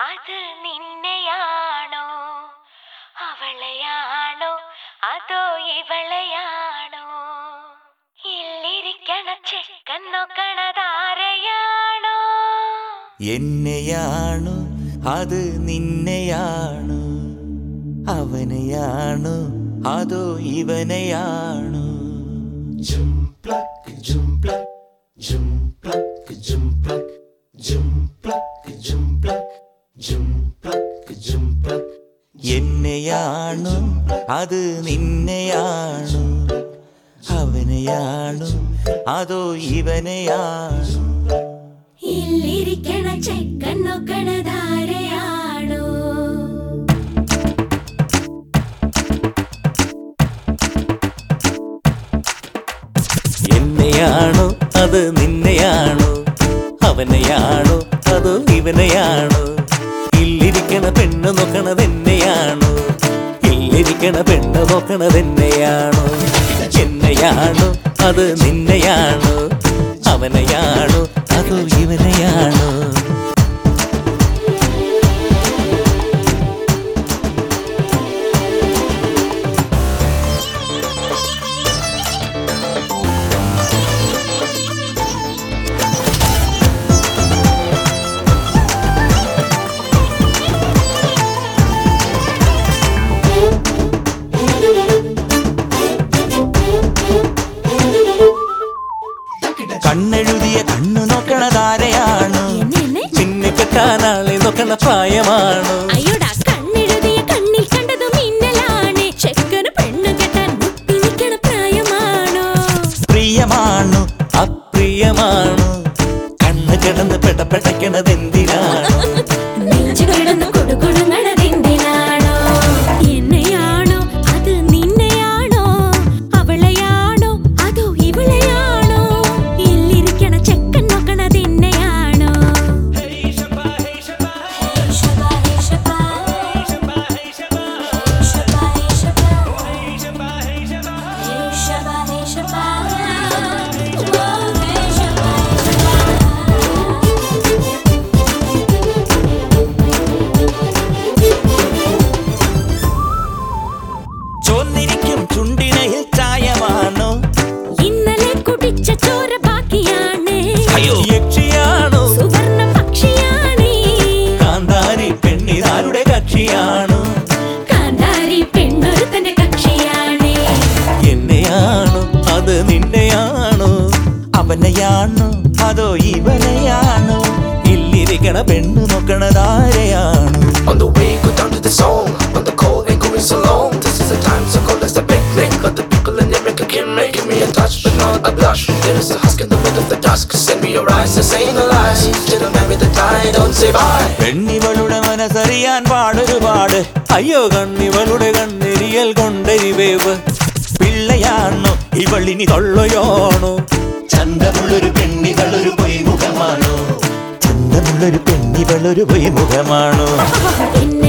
അത് നിന്നെയാണോ? അവളെയാണോ? അതോ ഇവളെയാണോ? ഇല്ലിരിക്കണ ചെക്കൻ നോക്കണതാരയാണോ എന്നെയാണോ? അത് നിന്നെയാണു? അവനെയാണോ? അതോ ഇവനെയാണു? എന്നെയാണു അത് നിന്നെയാണു. അവനെയാണു അതോ ഇവനെയാണു. ഇല്ലിരിക്കണ ചെക്കൻ നോക്കണതാരെയാണോ എന്നെയാണോ അത് നിന്നെയാണോ. അവനെയാണോ അതോ ഇവനെയാണോ. ഇല്ലിരിക്കണ പെണ്ണ് നോക്കണത് എന്നെയാണോ? ഇല്ലിരിക്കണ പെണ്ണ് നോക്കണത് എന്നെയാണോ? എന്നെയാണോ? അത് നിന്നെയാണോ? അവനെയാണോ? അതോ ഇവനെയാണോ? കണ്ടതു കണ്ണു നോക്കണ താരയാണ്. കെട്ടാൻ മുട്ടി നോക്കണ പ്രായമാണ്? പ്രിയമാണു അപ്രിയമാണു. കണ്ണ് കിടന്ന് പെടപ്പെടക്കണത് അതോ ഇവനെയാണോ? ഇല്ലിരിക്കണ പെണ്ണ് നോക്കണ താരയാണ്? പെണ്ണിവളുടെ മനസ്സറിയാൻ പാടൊരുപാട്. അയ്യോ കണ്ണിവളുടെ കണ്ണെരിയൽ കൊണ്ടരിവേവ് പിള്ളയാണോ ഇവളിനി തൊള്ളയാണോ? ചന്തമുള്ളൊരു പെണ്ണികളൊരു പൊയ്മുഖമാണോ? ചന്തമുള്ളൊരു പെണ്ണികളൊരു പൊയ്മുഖമാണോ?